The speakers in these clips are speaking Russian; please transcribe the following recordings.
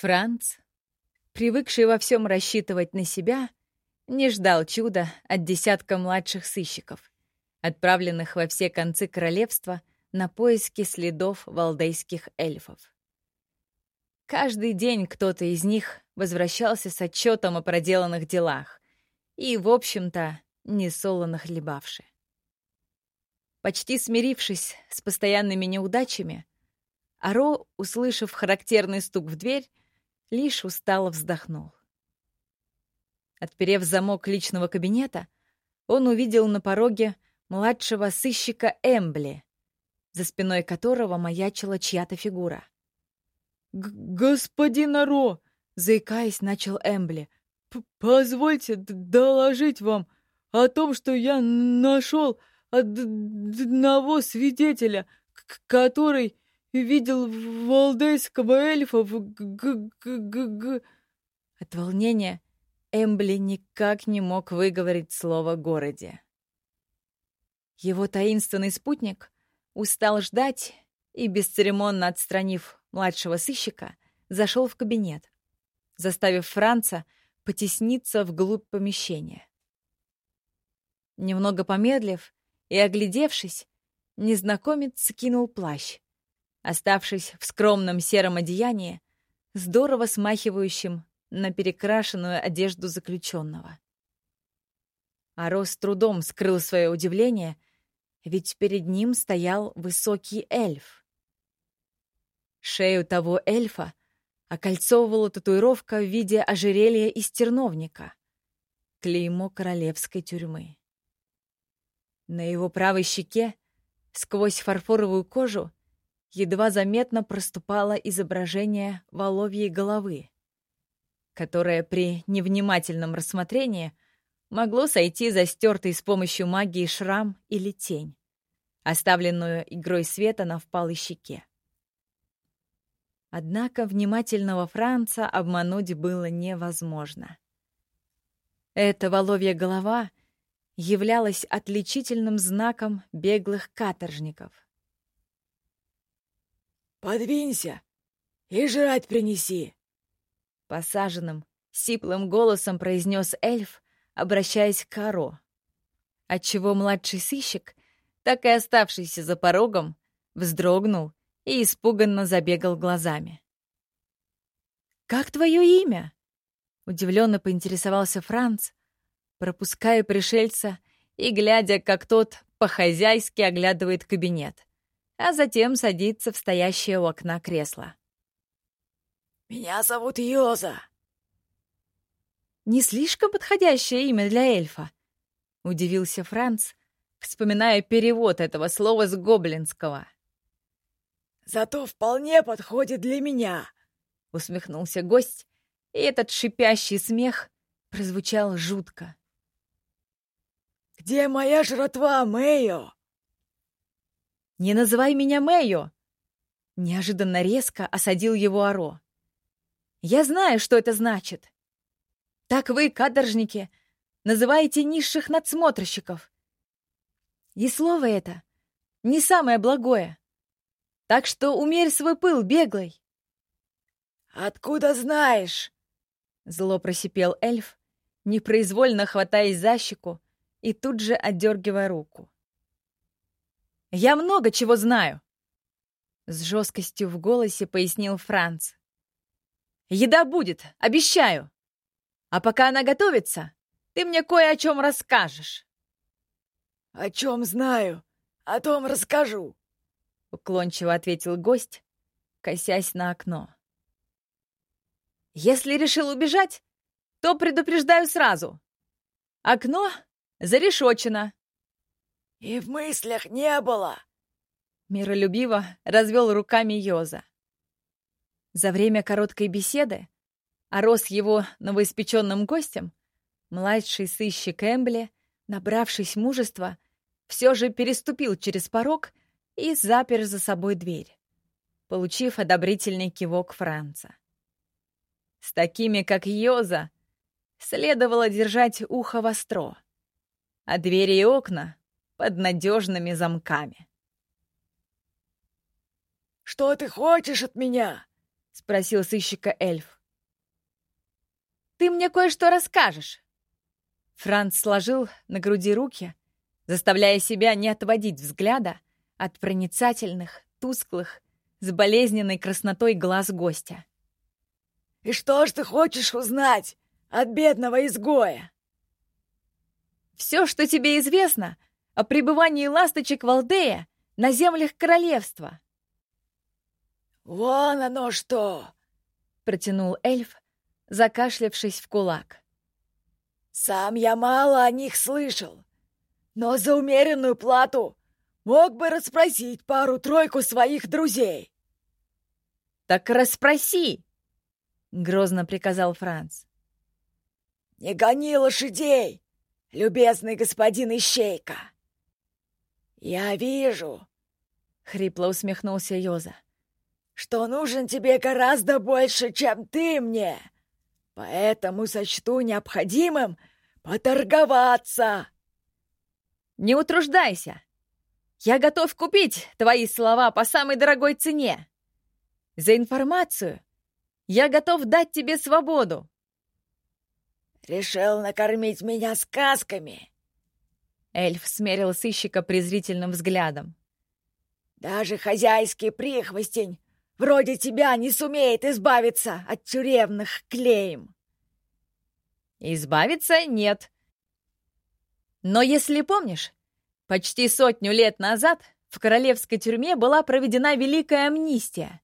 Франц, привыкший во всем рассчитывать на себя, не ждал чуда от десятка младших сыщиков, отправленных во все концы королевства на поиски следов валдейских эльфов. Каждый день кто-то из них возвращался с отчетом о проделанных делах и, в общем-то, несолоно хлебавши. Почти смирившись с постоянными неудачами, Аро, услышав характерный стук в дверь, лишь устало вздохнул. Отперев замок личного кабинета, он увидел на пороге младшего сыщика Эмбли, за спиной которого маячила чья-то фигура. «Господин Аро!» — заикаясь, начал Эмбли. «Позвольте доложить вам о том, что я нашел одного свидетеля, который видел валдейского эльфа в г г г г От волнения Эмбли никак не мог выговорить слово «городе». Его таинственный спутник устал ждать и, бесцеремонно отстранив младшего сыщика, зашел в кабинет, заставив Франца потесниться вглубь помещения. Немного помедлив и оглядевшись, незнакомец скинул плащ, оставшись в скромном сером одеянии, здорово смахивающем на перекрашенную одежду заключенного. Аро с трудом скрыл свое удивление, ведь перед ним стоял высокий эльф. Шею того эльфа окольцовывала татуировка в виде ожерелья из терновника, клеймо королевской тюрьмы. На его правой щеке, сквозь фарфоровую кожу, едва заметно проступало изображение воловьей головы, которое при невнимательном рассмотрении могло сойти за стертый с помощью магии шрам или тень, оставленную игрой света на впалой щеке. Однако внимательного Франца обмануть было невозможно. Эта воловья голова являлась отличительным знаком беглых каторжников. «Подвинься и жрать принеси!» Посаженным, сиплым голосом произнес эльф, обращаясь к Каро, отчего младший сыщик, так и оставшийся за порогом, вздрогнул и испуганно забегал глазами. «Как твое имя?» — удивленно поинтересовался Франц, пропуская пришельца и глядя, как тот по-хозяйски оглядывает кабинет, а затем садится в стоящее у окна кресло. «Меня зовут Йоза». «Не слишком подходящее имя для эльфа?» — удивился Франц, вспоминая перевод этого слова с гоблинского. «Зато вполне подходит для меня», — усмехнулся гость, и этот шипящий смех прозвучал жутко. «Где моя жратва, Мэйо?» «Не называй меня Мэйо!» Неожиданно резко осадил его Аро. «Я знаю, что это значит. Так вы, каторжники, называете низших надсмотрщиков. И слово это не самое благое. Так что умерь свой пыл, беглый!» «Откуда знаешь?» Зло просипел эльф, непроизвольно хватаясь за щеку и тут же отдергивая руку. «Я много чего знаю!» С жесткостью в голосе пояснил Франц. «Еда будет, обещаю! А пока она готовится, ты мне кое о чем расскажешь!» «О чем знаю, о том расскажу!» Уклончиво ответил гость, косясь на окно. «Если решил убежать, то предупреждаю сразу. Окно Зарешочено!» «И в мыслях не было!» Миролюбиво развел руками Йоза. За время короткой беседы, а рос его новоиспеченным гостем, младший сыщик Эмбли, набравшись мужества, все же переступил через порог и запер за собой дверь, получив одобрительный кивок Франца. С такими, как Йоза, следовало держать ухо востро а двери и окна под надежными замками. «Что ты хочешь от меня? спросил сыщика эльф. «Ты мне кое-что расскажешь!» Франц сложил на груди руки, заставляя себя не отводить взгляда от проницательных, тусклых, с болезненной краснотой глаз гостя. «И что ж ты хочешь узнать от бедного изгоя?» «Все, что тебе известно о пребывании ласточек Валдея на землях королевства». «Вон оно что!» — протянул эльф, закашлявшись в кулак. «Сам я мало о них слышал, но за умеренную плату мог бы расспросить пару-тройку своих друзей». «Так расспроси!» — грозно приказал Франц. «Не гони лошадей, любезный господин Ищейка!» «Я вижу!» — хрипло усмехнулся Йоза что нужен тебе гораздо больше, чем ты мне. Поэтому сочту необходимым поторговаться. Не утруждайся. Я готов купить твои слова по самой дорогой цене. За информацию я готов дать тебе свободу. Решил накормить меня сказками. Эльф смерил сыщика презрительным взглядом. Даже хозяйский прихвостень вроде тебя не сумеет избавиться от тюремных клеем. Избавиться нет. Но если помнишь, почти сотню лет назад в королевской тюрьме была проведена великая амнистия.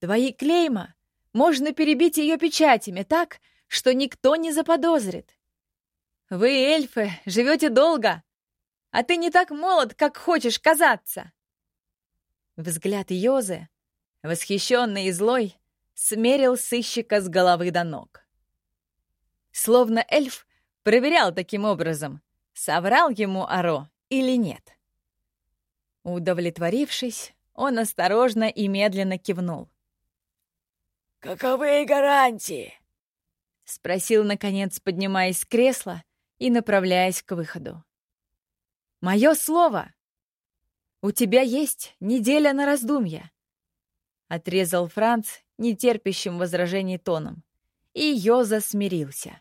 Твои клейма можно перебить ее печатями так, что никто не заподозрит. Вы, эльфы, живете долго, а ты не так молод, как хочешь казаться. Взгляд Йозы восхищенный и злой, смерил сыщика с головы до ног. Словно эльф проверял таким образом, соврал ему Аро или нет. Удовлетворившись, он осторожно и медленно кивнул. «Каковы гарантии?» — спросил, наконец, поднимаясь с кресла и направляясь к выходу. «Мое слово! У тебя есть неделя на раздумье. — отрезал Франц нетерпящим возражений тоном. И Йоза смирился.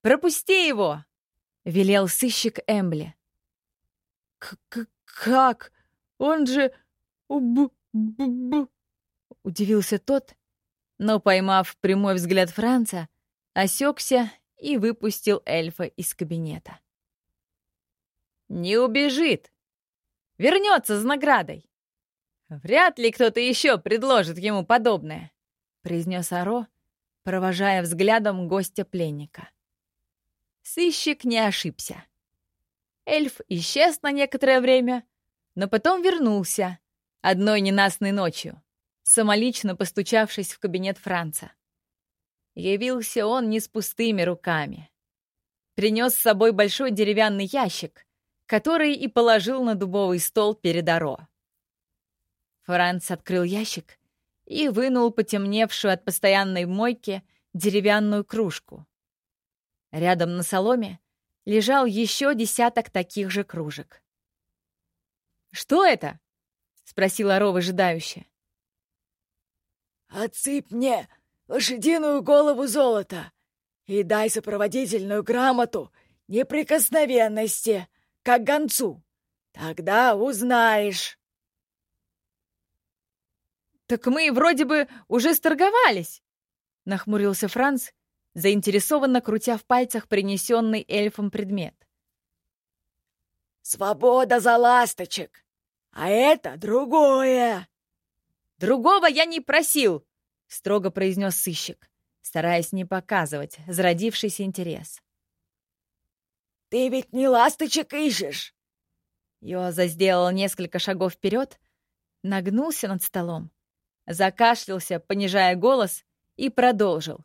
«Пропусти его!» — велел сыщик Эмбли. К -к «Как? Он же... Уб -б -б Удивился тот, но, поймав прямой взгляд Франца, осекся и выпустил эльфа из кабинета. «Не убежит! Вернется с наградой!» «Вряд ли кто-то еще предложит ему подобное», — произнес Аро, провожая взглядом гостя пленника. Сыщик не ошибся. Эльф исчез на некоторое время, но потом вернулся одной ненастной ночью, самолично постучавшись в кабинет Франца. Явился он не с пустыми руками. Принес с собой большой деревянный ящик, который и положил на дубовый стол перед Аро. Франц открыл ящик и вынул потемневшую от постоянной мойки деревянную кружку. Рядом на соломе лежал еще десяток таких же кружек. «Что это?» — спросила Рова выжидающе. «Отсыпь мне лошадиную голову золота и дай сопроводительную грамоту неприкосновенности, как гонцу. Тогда узнаешь». «Так мы вроде бы уже сторговались!» — нахмурился Франц, заинтересованно крутя в пальцах принесенный эльфом предмет. «Свобода за ласточек! А это другое!» «Другого я не просил!» — строго произнес сыщик, стараясь не показывать зародившийся интерес. «Ты ведь не ласточек ищешь!» Йоза сделал несколько шагов вперед, нагнулся над столом Закашлялся, понижая голос, и продолжил.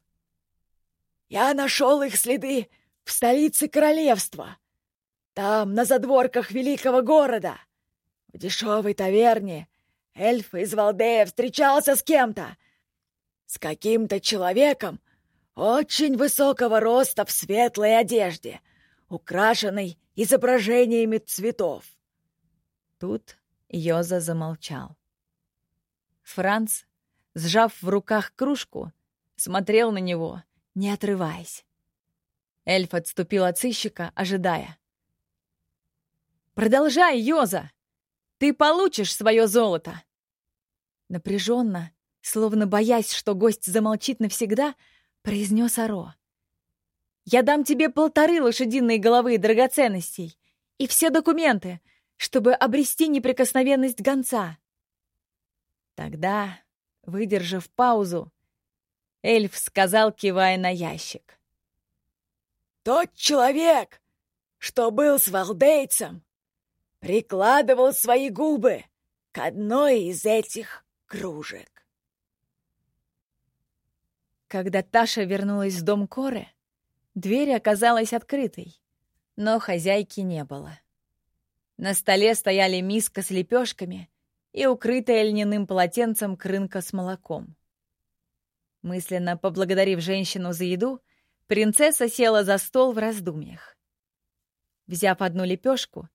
«Я нашел их следы в столице королевства. Там, на задворках великого города. В дешевой таверне эльф из Валдея встречался с кем-то. С каким-то человеком очень высокого роста в светлой одежде, украшенной изображениями цветов. Тут Йоза замолчал. Франц сжав в руках кружку, смотрел на него, не отрываясь. Эльф отступил от сыщика, ожидая. «Продолжай, Йоза! Ты получишь свое золото!» Напряженно, словно боясь, что гость замолчит навсегда, произнес Аро. «Я дам тебе полторы лошадиные головы драгоценностей и все документы, чтобы обрести неприкосновенность гонца». Тогда, выдержав паузу, эльф сказал, кивая на ящик. «Тот человек, что был с валдейцем, прикладывал свои губы к одной из этих кружек. Когда Таша вернулась в дом Коры, дверь оказалась открытой, но хозяйки не было. На столе стояли миска с лепешками и укрытая льняным полотенцем крынка с молоком. Мысленно поблагодарив женщину за еду, принцесса села за стол в раздумьях. Взяв одну лепешку,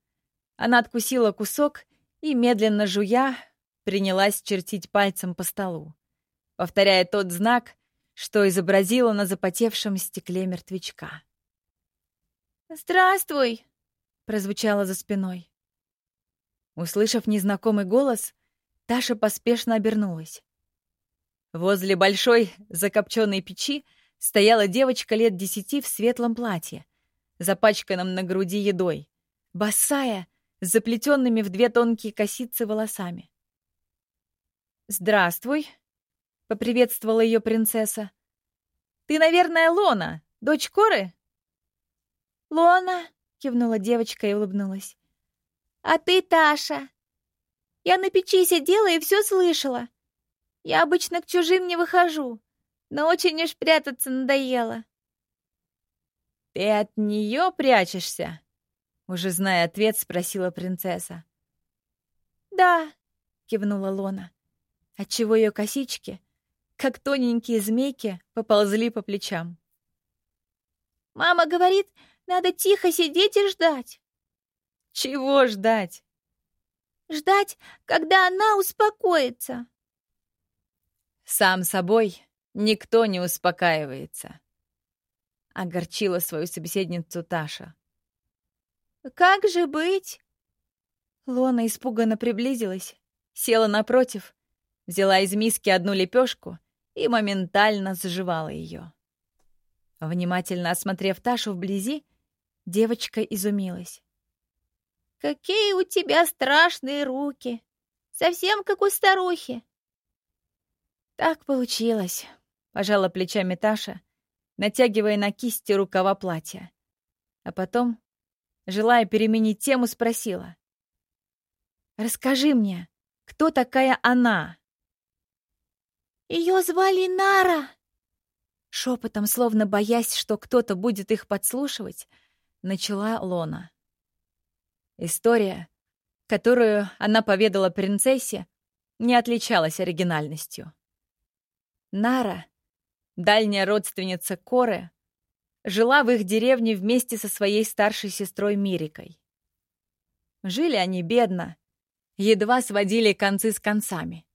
она откусила кусок и, медленно жуя, принялась чертить пальцем по столу, повторяя тот знак, что изобразила на запотевшем стекле мертвячка. «Здравствуй!» — прозвучало за спиной. Услышав незнакомый голос, Таша поспешно обернулась. Возле большой закопченной печи стояла девочка лет десяти в светлом платье, запачканном на груди едой, босая, с заплетенными в две тонкие косицы волосами. «Здравствуй!» — поприветствовала ее принцесса. «Ты, наверное, Лона, дочь Коры?» «Лона!» — кивнула девочка и улыбнулась. «А ты Таша. Я на печи сидела и все слышала. Я обычно к чужим не выхожу, но очень уж прятаться надоело». «Ты от нее прячешься?» Уже зная ответ, спросила принцесса. «Да», — кивнула Лона, отчего ее косички как тоненькие змейки, поползли по плечам. «Мама говорит, надо тихо сидеть и ждать». «Чего ждать?» «Ждать, когда она успокоится». «Сам собой никто не успокаивается», — огорчила свою собеседницу Таша. «Как же быть?» Лона испуганно приблизилась, села напротив, взяла из миски одну лепешку и моментально заживала ее. Внимательно осмотрев Ташу вблизи, девочка изумилась. «Какие у тебя страшные руки! Совсем как у старухи!» «Так получилось», — пожала плечами Таша, натягивая на кисти рукава платья. А потом, желая переменить тему, спросила. «Расскажи мне, кто такая она?» Ее звали Нара!» Шепотом, словно боясь, что кто-то будет их подслушивать, начала Лона. История, которую она поведала принцессе, не отличалась оригинальностью. Нара, дальняя родственница Коры, жила в их деревне вместе со своей старшей сестрой Мирикой. Жили они бедно, едва сводили концы с концами.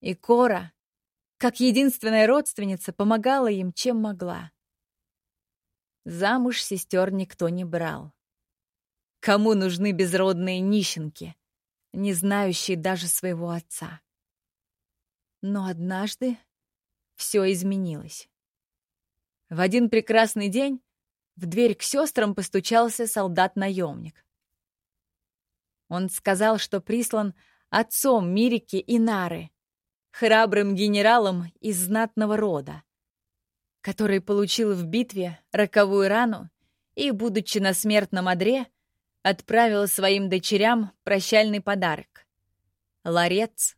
И Кора как единственная родственница, помогала им, чем могла. Замуж сестер никто не брал. Кому нужны безродные нищенки, не знающие даже своего отца? Но однажды все изменилось. В один прекрасный день в дверь к сестрам постучался солдат-наемник. Он сказал, что прислан отцом Мирики и Нары, храбрым генералом из знатного рода, который получил в битве роковую рану и, будучи на смертном одре, отправил своим дочерям прощальный подарок — ларец,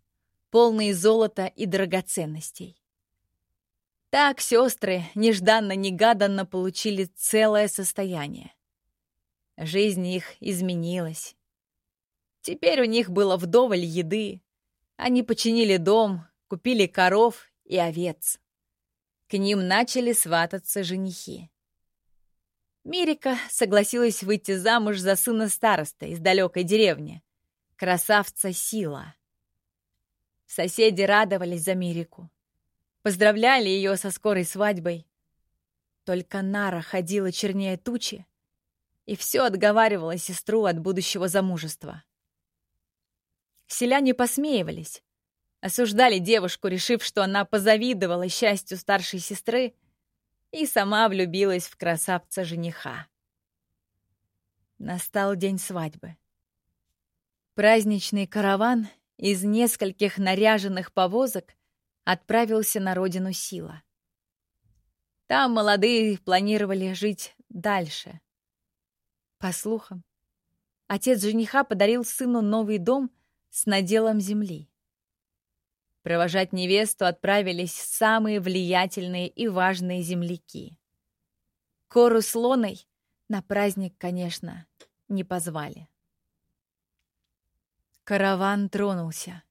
полный золота и драгоценностей. Так сестры нежданно-негаданно получили целое состояние. Жизнь их изменилась. Теперь у них было вдоволь еды, они починили дом, купили коров и овец. К ним начали свататься женихи. Мирика согласилась выйти замуж за сына староста из далекой деревни, красавца Сила. Соседи радовались за Мирику. Поздравляли ее со скорой свадьбой. Только Нара ходила чернее тучи и все отговаривала сестру от будущего замужества. Селяне посмеивались, осуждали девушку, решив, что она позавидовала счастью старшей сестры и сама влюбилась в красавца-жениха. Настал день свадьбы. Праздничный караван из нескольких наряженных повозок отправился на родину Сила. Там молодые планировали жить дальше. По слухам, отец жениха подарил сыну новый дом с наделом земли. Провожать невесту отправились самые влиятельные и важные земляки. Кору с Лоной на праздник, конечно, не позвали. Караван тронулся.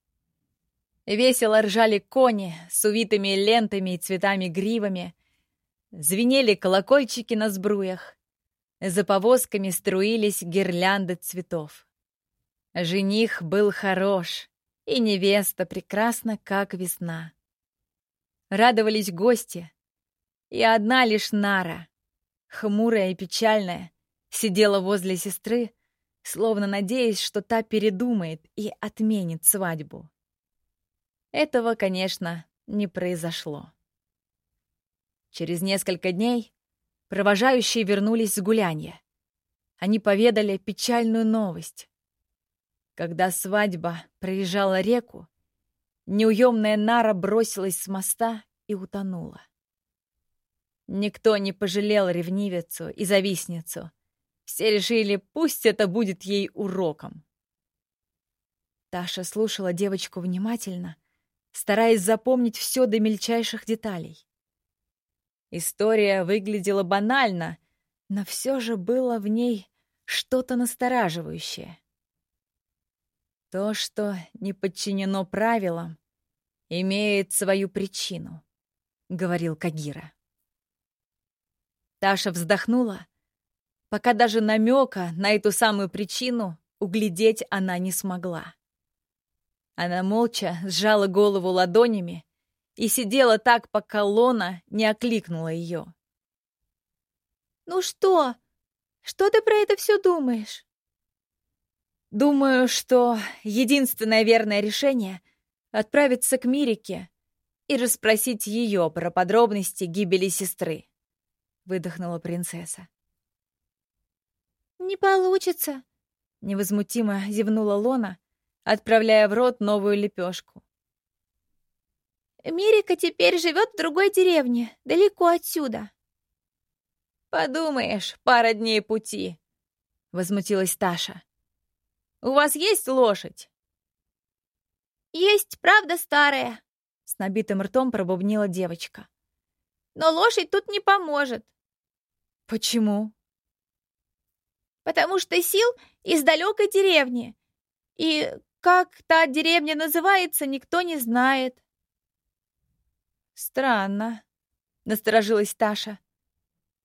Весело ржали кони с увитыми лентами и цветами-гривами, звенели колокольчики на сбруях, за повозками струились гирлянды цветов. Жених был хорош, и невеста прекрасна, как весна. Радовались гости, и одна лишь Нара, хмурая и печальная, сидела возле сестры, словно надеясь, что та передумает и отменит свадьбу. Этого, конечно, не произошло. Через несколько дней провожающие вернулись с гуляния. Они поведали печальную новость. Когда свадьба проезжала реку, неуемная Нара бросилась с моста и утонула. Никто не пожалел ревнивицу и завистницу. Все решили, пусть это будет ей уроком. Таша слушала девочку внимательно, стараясь запомнить все до мельчайших деталей. История выглядела банально, но все же было в ней что-то настораживающее. То, что не подчинено правилам, имеет свою причину, — говорил Кагира. Таша вздохнула, пока даже намека на эту самую причину углядеть она не смогла. Она молча сжала голову ладонями и сидела так, пока Лона не окликнула ее. «Ну что? Что ты про это все думаешь?» Думаю, что единственное верное решение — отправиться к Мирике и расспросить ее про подробности гибели сестры. Выдохнула принцесса. «Не получится», — невозмутимо зевнула Лона, отправляя в рот новую лепешку. «Мирика теперь живет в другой деревне, далеко отсюда». «Подумаешь, пара дней пути», — возмутилась Таша. У вас есть лошадь?» «Есть, правда, старая», — с набитым ртом пробубнила девочка. «Но лошадь тут не поможет». «Почему?» «Потому что Сил из далекой деревни, и как та деревня называется, никто не знает». «Странно», — насторожилась Таша.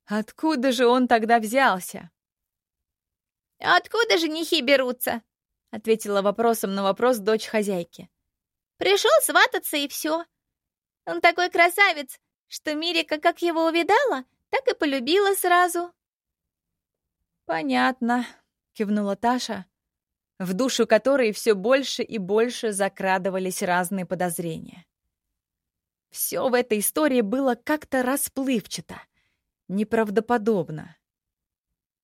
«Откуда же он тогда взялся?» «Откуда женихи берутся?» — ответила вопросом на вопрос дочь хозяйки. «Пришел свататься, и все. Он такой красавец, что Мирика, как его увидала, так и полюбила сразу». «Понятно», — кивнула Таша, в душу которой все больше и больше закрадывались разные подозрения. Все в этой истории было как-то расплывчато, неправдоподобно.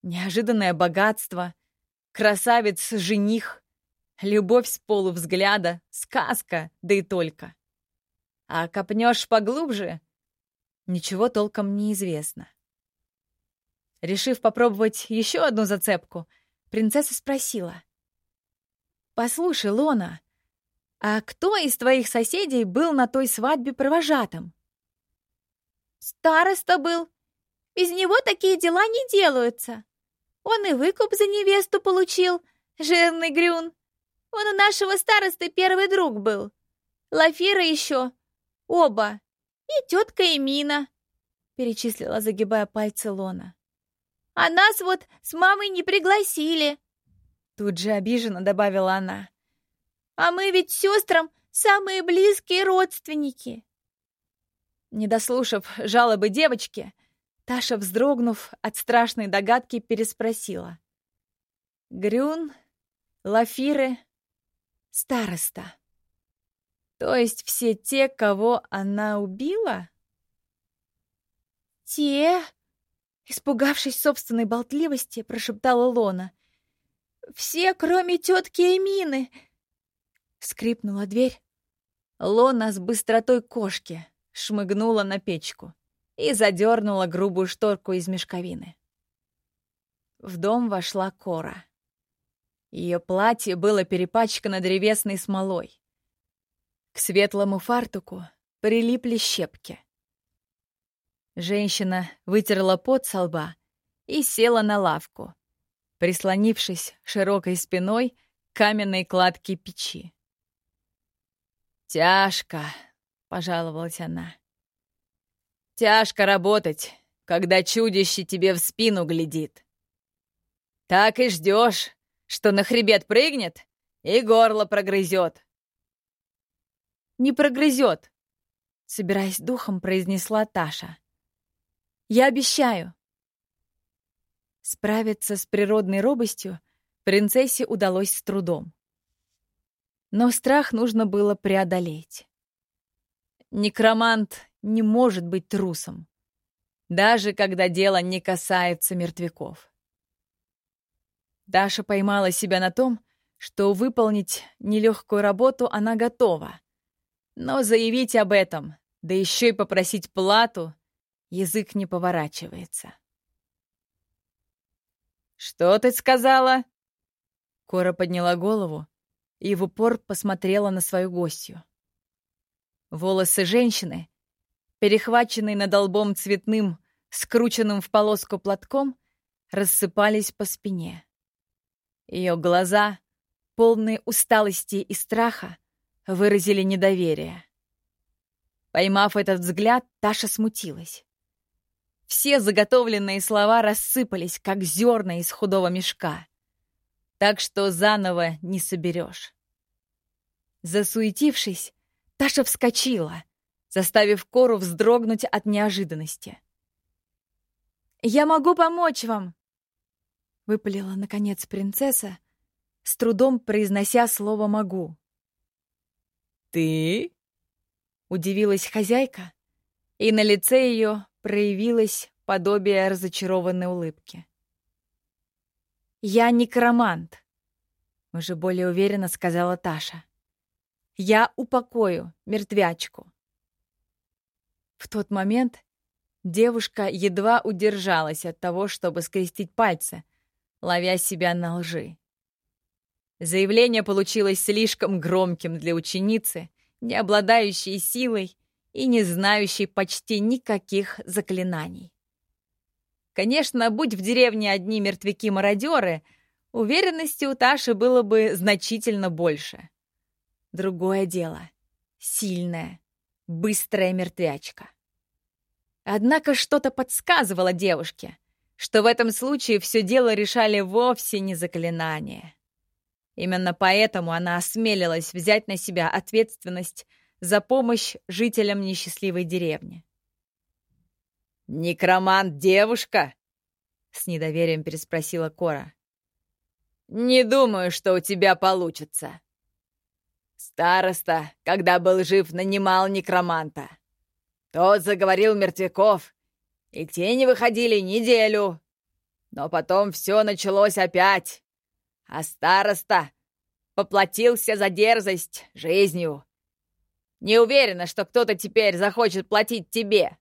Неожиданное богатство, красавец-жених, любовь с полувзгляда, сказка, да и только. А копнешь поглубже — ничего толком не известно. Решив попробовать еще одну зацепку, принцесса спросила. «Послушай, Лона, а кто из твоих соседей был на той свадьбе провожатым?» «Староста был. Без него такие дела не делаются», он и выкуп за невесту получил, жирный грюн. Он у нашего старосты первый друг был. Лафира еще. Оба. И тетка Эмина, — перечислила, загибая пальцы Лона. А нас вот с мамой не пригласили. Тут же обиженно добавила она. А мы ведь сестрам самые близкие родственники. Не дослушав жалобы девочки, Таша, вздрогнув от страшной догадки, переспросила. Грюн, Лафиры, староста. То есть все те, кого она убила? Те, испугавшись собственной болтливости, прошептала Лона. Все, кроме тетки Эмины. Скрипнула дверь. Лона с быстротой кошки шмыгнула на печку и задернула грубую шторку из мешковины. В дом вошла Кора. Ее платье было перепачкано древесной смолой. К светлому фартуку прилипли щепки. Женщина вытерла пот со лба и села на лавку, прислонившись широкой спиной к каменной кладке печи. «Тяжко», — пожаловалась она. «Тяжко работать, когда чудище тебе в спину глядит. Так и ждешь, что на хребет прыгнет и горло прогрызет. «Не прогрызет», — собираясь духом, произнесла Таша. «Я обещаю». Справиться с природной робостью принцессе удалось с трудом. Но страх нужно было преодолеть. Некромант не может быть трусом, даже когда дело не касается мертвяков. Даша поймала себя на том, что выполнить нелегкую работу она готова. Но заявить об этом, да еще и попросить плату, язык не поворачивается. «Что ты сказала?» Кора подняла голову и в упор посмотрела на свою гостью. Волосы женщины, перехваченные над лбом цветным, скрученным в полоску платком, рассыпались по спине. Ее глаза, полные усталости и страха, выразили недоверие. Поймав этот взгляд, Таша смутилась. Все заготовленные слова рассыпались, как зерна из худого мешка. Так что заново не соберешь. Засуетившись, Таша вскочила, заставив Кору вздрогнуть от неожиданности. «Я могу помочь вам!» выпалила, наконец, принцесса, с трудом произнося слово «могу». «Ты?» — удивилась хозяйка, и на лице ее проявилось подобие разочарованной улыбки. «Я некромант», — уже более уверенно сказала Таша. «Я упокою мертвячку». В тот момент девушка едва удержалась от того, чтобы скрестить пальцы, ловя себя на лжи. Заявление получилось слишком громким для ученицы, не обладающей силой и не знающей почти никаких заклинаний. Конечно, будь в деревне одни мертвяки-мародеры, уверенности у Таши было бы значительно больше. Другое дело — сильная, быстрая мертвячка. Однако что-то подсказывало девушке — что в этом случае все дело решали вовсе не заклинания. Именно поэтому она осмелилась взять на себя ответственность за помощь жителям несчастливой деревни. «Некромант-девушка?» — с недоверием переспросила Кора. «Не думаю, что у тебя получится. Староста, когда был жив, нанимал некроманта. Тот заговорил мертвяков и к тени выходили неделю. Но потом все началось опять. А староста поплатился за дерзость жизнью. Не уверена, что кто-то теперь захочет платить тебе.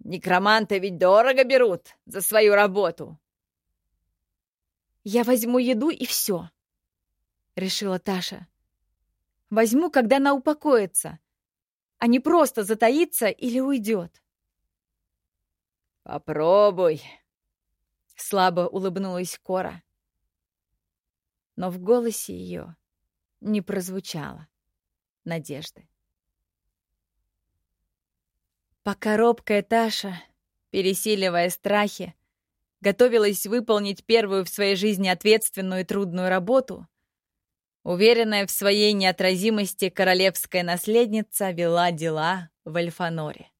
Некроманты ведь дорого берут за свою работу. «Я возьму еду и все», — решила Таша. «Возьму, когда она упокоится, а не просто затаится или уйдет». «Попробуй!» — слабо улыбнулась Кора. Но в голосе ее не прозвучало надежды. Пока робкая Таша, пересиливая страхи, готовилась выполнить первую в своей жизни ответственную и трудную работу, Уверенная в своей неотразимости королевская наследница вела дела в Эльфаноре.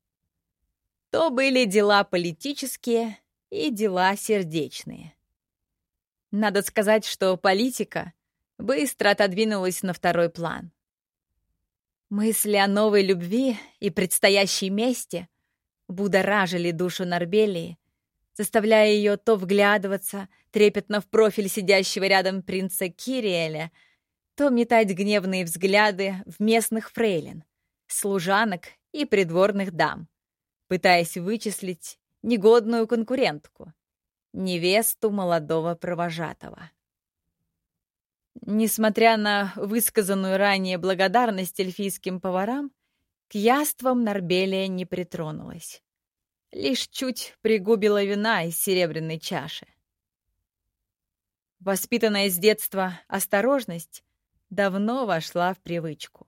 То были дела политические и дела сердечные. Надо сказать, что политика быстро отодвинулась на второй план. Мысли о новой любви и предстоящей мести будоражили душу Нарбелии, заставляя ее то вглядываться трепетно в профиль сидящего рядом принца Кириэля, то метать гневные взгляды в местных фрейлин, служанок и придворных дам, пытаясь вычислить негодную конкурентку, невесту молодого провожатого. Несмотря на высказанную ранее благодарность эльфийским поварам, к яствам Нарбелия не притронулась. Лишь чуть пригубила вина из серебряной чаши. Воспитанная с детства осторожность давно вошла в привычку.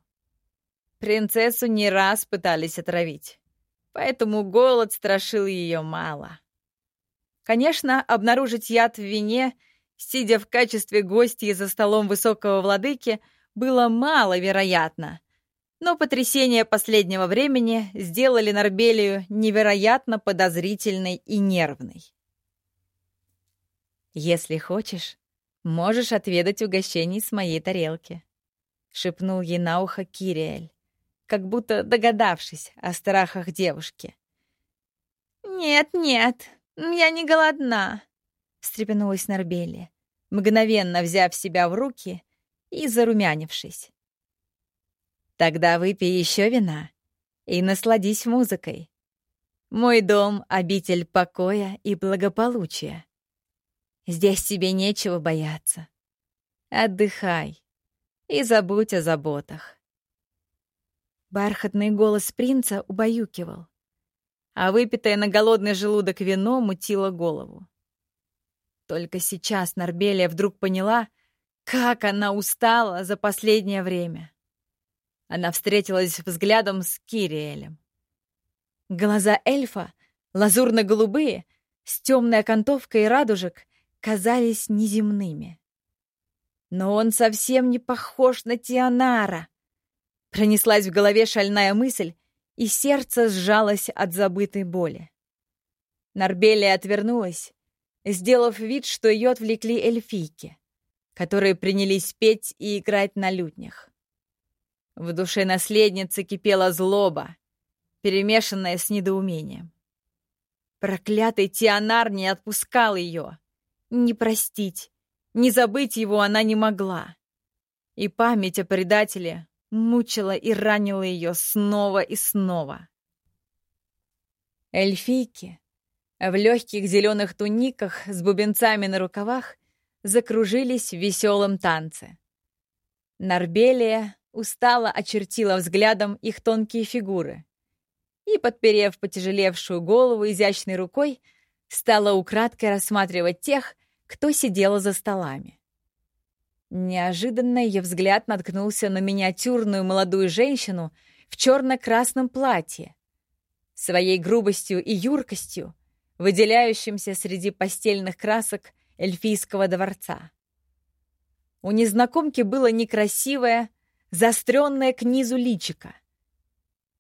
Принцессу не раз пытались отравить, поэтому голод страшил ее мало. Конечно, обнаружить яд в вине, сидя в качестве гостья за столом высокого владыки, было маловероятно, но потрясения последнего времени сделали Нарбелию невероятно подозрительной и нервной. «Если хочешь, можешь отведать угощений с моей тарелки», — шепнул ей на ухо Кириэль, как будто догадавшись о страхах девушки. «Нет-нет, я не голодна», — встрепенулась Нарбелия, мгновенно взяв себя в руки и зарумянившись. Тогда выпей еще вина и насладись музыкой. Мой дом — обитель покоя и благополучия. Здесь тебе нечего бояться. Отдыхай и забудь о заботах. Бархатный голос принца убаюкивал, а выпитое на голодный желудок вино мутило голову. Только сейчас Нарбелия вдруг поняла, как она устала за последнее время. Она встретилась взглядом с Кириэлем. Глаза эльфа, лазурно-голубые, с темной окантовкой радужек, казались неземными. Но он совсем не похож на Тианара. Пронеслась в голове шальная мысль, и сердце сжалось от забытой боли. Нарбелия отвернулась, сделав вид, что ее отвлекли эльфийки, которые принялись петь и играть на лютнях. В душе наследницы кипела злоба, перемешанная с недоумением. Проклятый Тианар не отпускал ее. Не простить, не забыть его она не могла. И память о предателе мучила и ранила ее снова и снова. Эльфийки в легких зеленых туниках с бубенцами на рукавах закружились в веселом танце. Нарбелия устало очертила взглядом их тонкие фигуры и, подперев потяжелевшую голову изящной рукой, стала украдкой рассматривать тех, кто сидела за столами. Неожиданно ее взгляд наткнулся на миниатюрную молодую женщину в черно-красном платье, своей грубостью и юркостью, выделяющимся среди постельных красок эльфийского дворца. У незнакомки было некрасивое, заостренное к низу личика.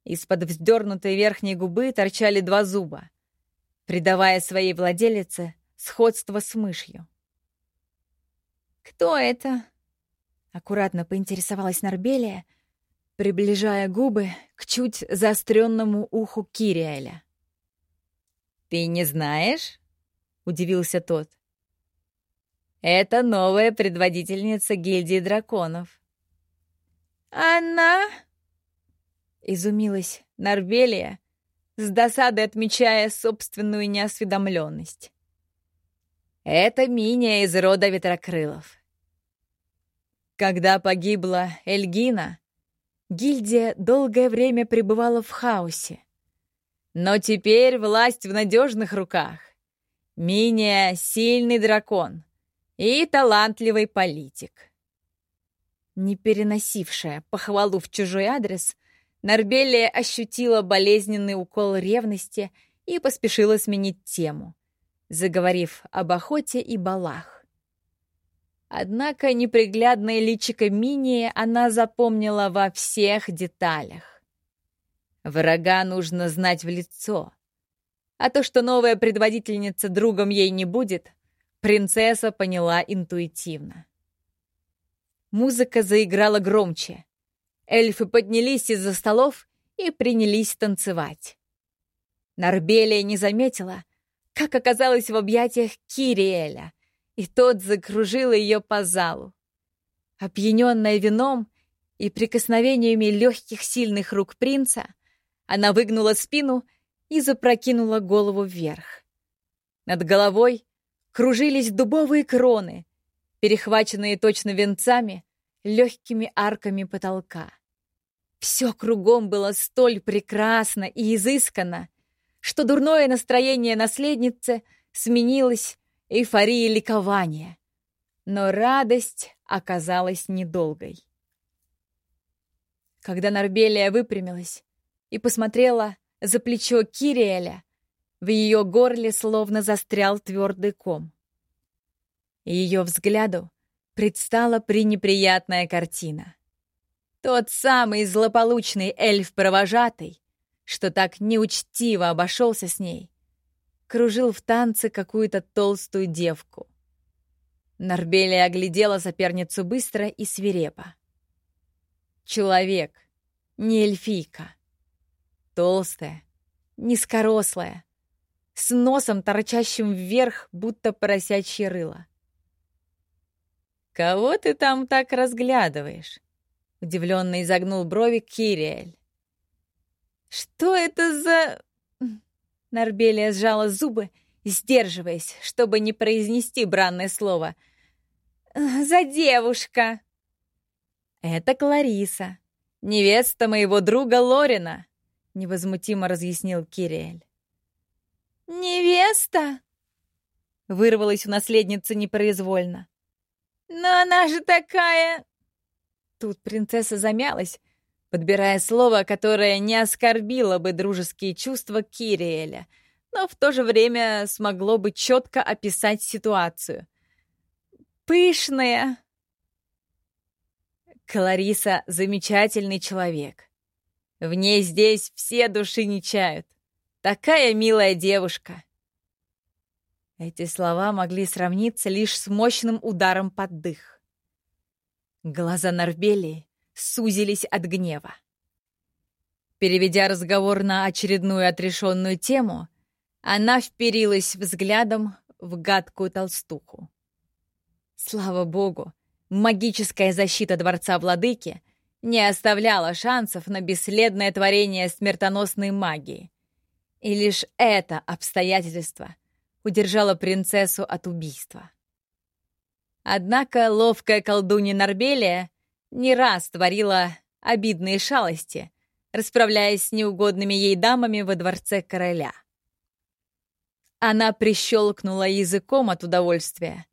Из-под вздернутой верхней губы торчали два зуба, придавая своей владелице сходство с мышью. «Кто это?» — аккуратно поинтересовалась Нарбелия, приближая губы к чуть заостренному уху Кириэля. «Ты не знаешь?» — удивился тот. «Это новая предводительница гильдии драконов. «Она?» — изумилась Нарвелия, с досадой отмечая собственную неосведомленность. «Это Миния из рода Ветрокрылов. Когда погибла Эльгина, гильдия долгое время пребывала в хаосе. Но теперь власть в надежных руках. Миния — сильный дракон и талантливый политик не переносившая похвалу в чужой адрес, Нарбелия ощутила болезненный укол ревности и поспешила сменить тему, заговорив об охоте и балах. Однако неприглядное личико Минии она запомнила во всех деталях. Врага нужно знать в лицо. А то, что новая предводительница другом ей не будет, принцесса поняла интуитивно. Музыка заиграла громче. Эльфы поднялись из-за столов и принялись танцевать. Нарбелия не заметила, как оказалась в объятиях Кириэля, и тот закружил ее по залу. Опьяненная вином и прикосновениями легких сильных рук принца, она выгнула спину и запрокинула голову вверх. Над головой кружились дубовые кроны, перехваченные точно венцами, легкими арками потолка. Все кругом было столь прекрасно и изысканно, что дурное настроение наследницы сменилось эйфорией ликования. Но радость оказалась недолгой. Когда Нарбелия выпрямилась и посмотрела за плечо Кириэля, в ее горле словно застрял твердый ком. Ее взгляду предстала пренеприятная картина. Тот самый злополучный эльф-провожатый, что так неучтиво обошелся с ней, кружил в танце какую-то толстую девку. Нарбелия оглядела соперницу быстро и свирепо. Человек, не эльфийка. Толстая, низкорослая, с носом, торчащим вверх, будто поросячье рыло. «Кого ты там так разглядываешь?» — удивленно изогнул брови Кириэль. «Что это за...» Нарбелия сжала зубы, сдерживаясь, чтобы не произнести бранное слово. «За девушка!» «Это Клариса, невеста моего друга Лорина», — невозмутимо разъяснил Кириэль. «Невеста?» — вырвалась у наследницы непроизвольно. «Но она же такая...» Тут принцесса замялась, подбирая слово, которое не оскорбило бы дружеские чувства Кириэля, но в то же время смогло бы четко описать ситуацию. «Пышная!» Клариса — замечательный человек. В ней здесь все души не чают. Такая милая девушка. Эти слова могли сравниться лишь с мощным ударом под дых. Глаза Нарбелии сузились от гнева. Переведя разговор на очередную отрешенную тему, она вперилась взглядом в гадкую толстуху. Слава богу, магическая защита Дворца Владыки не оставляла шансов на бесследное творение смертоносной магии. И лишь это обстоятельство удержало принцессу от убийства. Однако ловкая колдунья Нарбелия не раз творила обидные шалости, расправляясь с неугодными ей дамами во дворце короля. Она прищелкнула языком от удовольствия,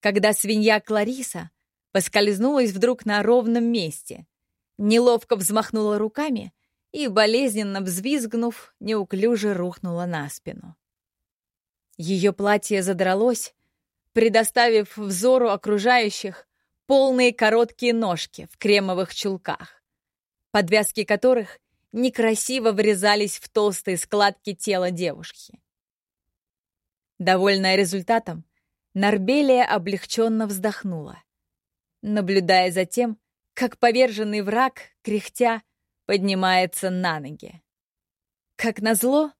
когда свинья Клариса поскользнулась вдруг на ровном месте, неловко взмахнула руками и, болезненно взвизгнув, неуклюже рухнула на спину. Ее платье задралось, предоставив взору окружающих полные короткие ножки в кремовых чулках, подвязки которых некрасиво врезались в толстые складки тела девушки. Довольная результатом, Нарбелия облегченно вздохнула, наблюдая за тем, как поверженный враг, кряхтя, поднимается на ноги. Как назло,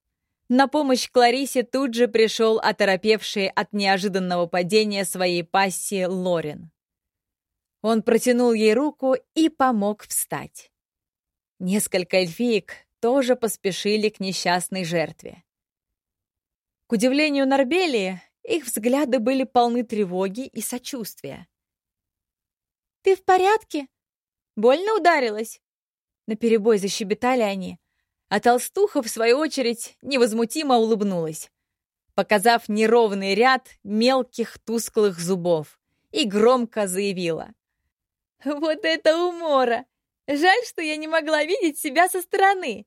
на помощь Кларисе тут же пришел оторопевший от неожиданного падения своей пассии Лорен. Он протянул ей руку и помог встать. Несколько эльфиек тоже поспешили к несчастной жертве. К удивлению Нарбелии, их взгляды были полны тревоги и сочувствия. «Ты в порядке? Больно ударилась?» Наперебой защебетали они, а толстуха, в свою очередь, невозмутимо улыбнулась, показав неровный ряд мелких тусклых зубов, и громко заявила. «Вот это умора! Жаль, что я не могла видеть себя со стороны!»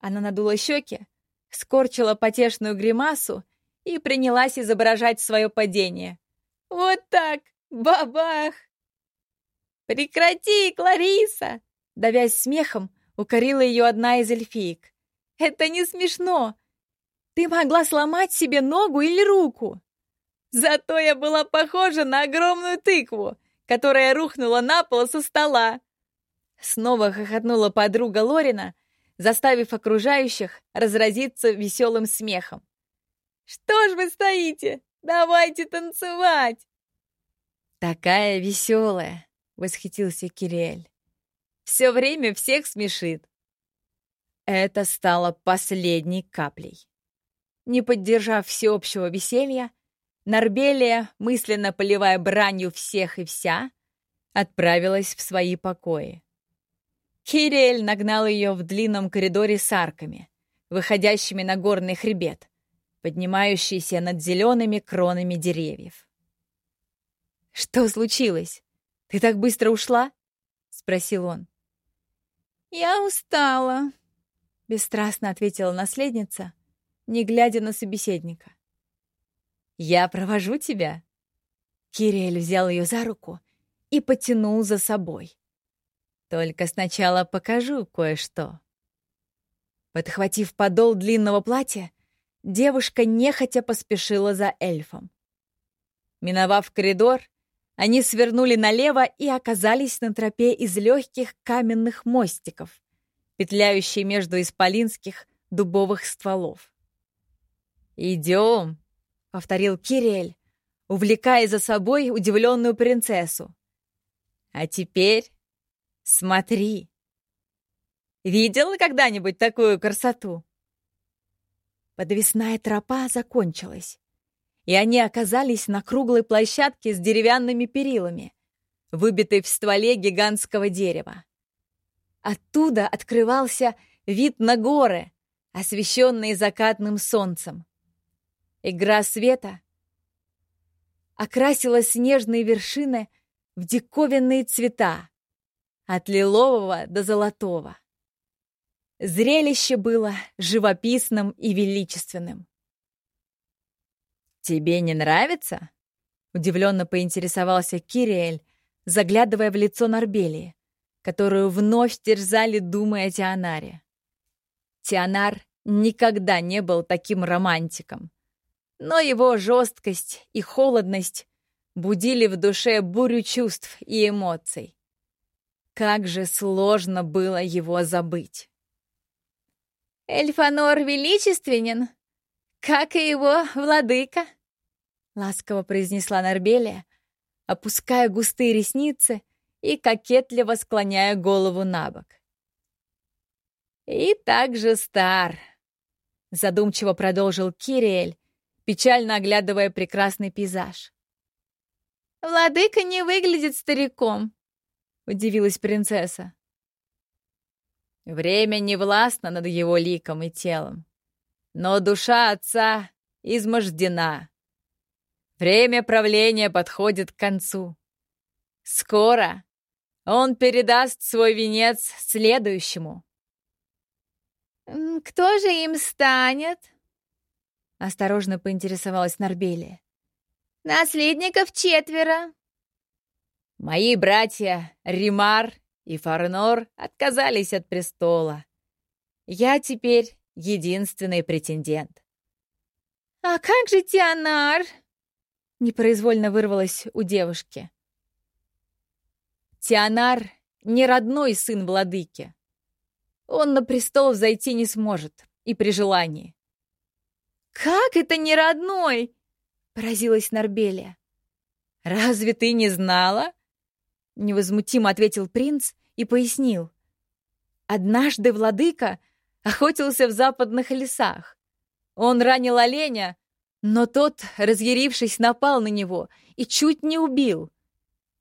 Она надула щеки, скорчила потешную гримасу и принялась изображать свое падение. «Вот так! Бабах! «Прекрати, Клариса!» Давясь смехом, укорила ее одна из эльфиек. «Это не смешно! Ты могла сломать себе ногу или руку!» Зато я была похожа на огромную тыкву, которая рухнула на пол со стола. Снова хохотнула подруга Лорина, заставив окружающих разразиться веселым смехом. «Что ж вы стоите? Давайте танцевать!» «Такая веселая!» — восхитился Кириэль. «Все время всех смешит». Это стало последней каплей. Не поддержав всеобщего веселья, Нарбелия, мысленно поливая бранью всех и вся, отправилась в свои покои. Кириэль нагнал ее в длинном коридоре с арками, выходящими на горный хребет, поднимающийся над зелеными кронами деревьев. «Что случилось? Ты так быстро ушла?» — спросил он. «Я устала», — бесстрастно ответила наследница, не глядя на собеседника. «Я провожу тебя». Кириэль взял ее за руку и потянул за собой. «Только сначала покажу кое-что». Подхватив подол длинного платья, девушка нехотя поспешила за эльфом. Миновав коридор, они свернули налево и оказались на тропе из легких каменных мостиков, петляющей между исполинских дубовых стволов. «Идем», — повторил Кириэль, увлекая за собой удивленную принцессу. «А теперь смотри. Видела когда-нибудь такую красоту?» Подвесная тропа закончилась и они оказались на круглой площадке с деревянными перилами, выбитой в стволе гигантского дерева. Оттуда открывался вид на горы, освещенные закатным солнцем. Игра света окрасила снежные вершины в диковинные цвета, от лилового до золотого. Зрелище было живописным и величественным. «Тебе не нравится?» — удивленно поинтересовался Кириэль, заглядывая в лицо Нарбелии, которую вновь терзали думы о Тианаре. Тианар никогда не был таким романтиком, но его жесткость и холодность будили в душе бурю чувств и эмоций. Как же сложно было его забыть. «Эльфанор величественен, как и его владыка», ласково произнесла Нарбелия, опуская густые ресницы и кокетливо склоняя голову на бок. «И так же стар», — задумчиво продолжил Кириэль, печально оглядывая прекрасный пейзаж. «Владыка не выглядит стариком», — удивилась принцесса. Время не властно над его ликом и телом, но душа отца измождена. Время правления подходит к концу. Скоро он передаст свой венец следующему. «Кто же им станет?» — осторожно поинтересовалась Нарбелия. «Наследников четверо». «Мои братья Римар и Фарнор отказались от престола. Я теперь единственный претендент». «А как же Тианар?» Непроизвольно вырвалось у девушки. Тианар — не родной сын владыки. Он на престол зайти не сможет, и при желании. «Как это не родной?» — поразилась Нарбелия. «Разве ты не знала?» — невозмутимо ответил принц и пояснил. «Однажды владыка охотился в западных лесах. Он ранил оленя, но тот, разъярившись, напал на него и чуть не убил.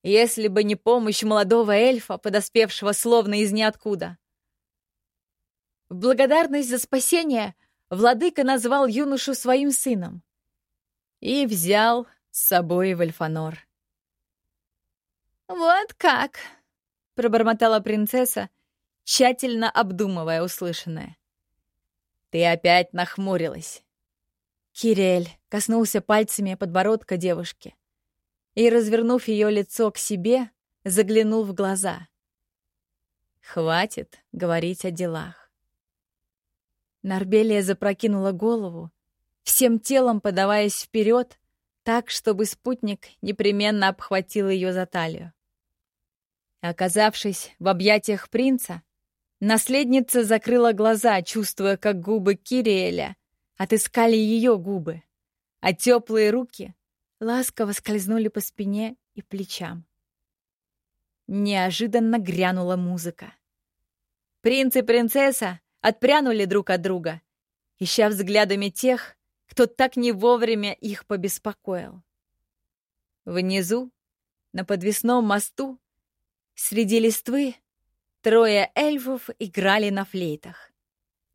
Если бы не помощь молодого эльфа, подоспевшего словно из ниоткуда. В благодарность за спасение владыка назвал юношу своим сыном и взял с собой в Эльфанор. «Вот как!» — пробормотала принцесса, тщательно обдумывая услышанное. «Ты опять нахмурилась. Кириэль коснулся пальцами подбородка девушки. и, развернув ее лицо к себе, заглянул в глаза. Хватит говорить о делах. Нарбелия запрокинула голову, всем телом подаваясь вперед, так, чтобы спутник непременно обхватил ее за талию. Оказавшись в объятиях принца, наследница закрыла глаза, чувствуя, как губы Кириэля отыскали ее губы, а теплые руки ласково скользнули по спине и плечам. Неожиданно грянула музыка. Принц и принцесса отпрянули друг от друга, ища взглядами тех, кто так не вовремя их побеспокоил. Внизу, на подвесном мосту, среди листвы, трое эльфов играли на флейтах,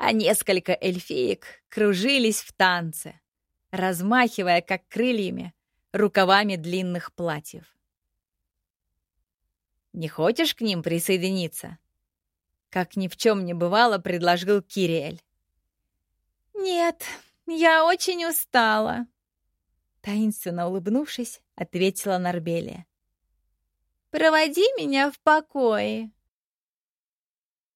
а несколько эльфиек кружились в танце, размахивая, как крыльями, рукавами длинных платьев. «Не хочешь к ним присоединиться?» Как ни в чем не бывало, предложил Кириэль. «Нет, я очень устала», — таинственно улыбнувшись, ответила Нарбелия. «Проводи меня в покое».